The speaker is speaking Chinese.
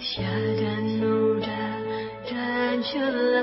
下的路的站起来